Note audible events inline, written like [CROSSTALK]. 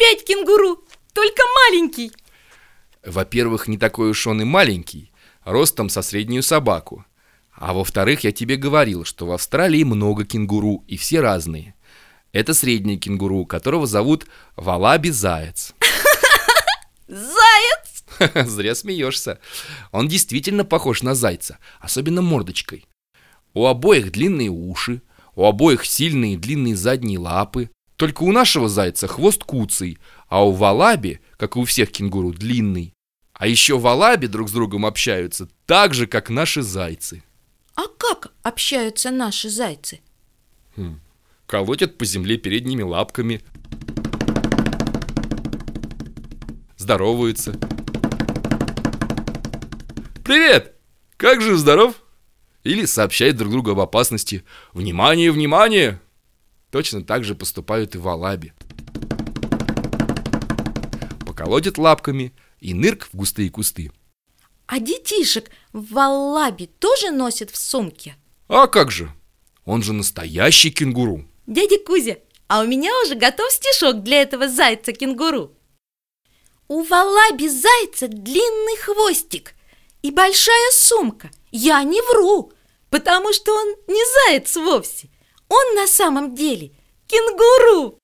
опять кенгуру, только маленький. Во-первых, не такой уж он и маленький, ростом со среднюю собаку. А во-вторых, я тебе говорил, что в Австралии много кенгуру, и все разные. Это средний кенгуру, которого зовут Валаби Заяц. [LAUGHS] Заяц! [LAUGHS] Зря смеешься. Он действительно похож на зайца, особенно мордочкой. У обоих длинные уши, у обоих сильные длинные задние лапы. Только у нашего зайца хвост куцый, а у Валаби, как и у всех кенгуру, длинный. А еще Валаби друг с другом общаются так же, как наши зайцы. А как общаются наши зайцы? Хм. Колотят по земле передними лапками. Здороваются. Привет! Как же здоров? Или сообщают друг другу об опасности. Внимание, внимание! Точно так же поступают и валаби. Поколотят лапками и нырк в густые кусты. А детишек в Валлабе тоже носят в сумке? А как же? Он же настоящий кенгуру. Дядя Кузя, а у меня уже готов стишок для этого зайца-кенгуру. У Валаби зайца длинный хвостик и большая сумка. Я не вру, потому что он не заяц вовсе. Он на самом деле кенгуру.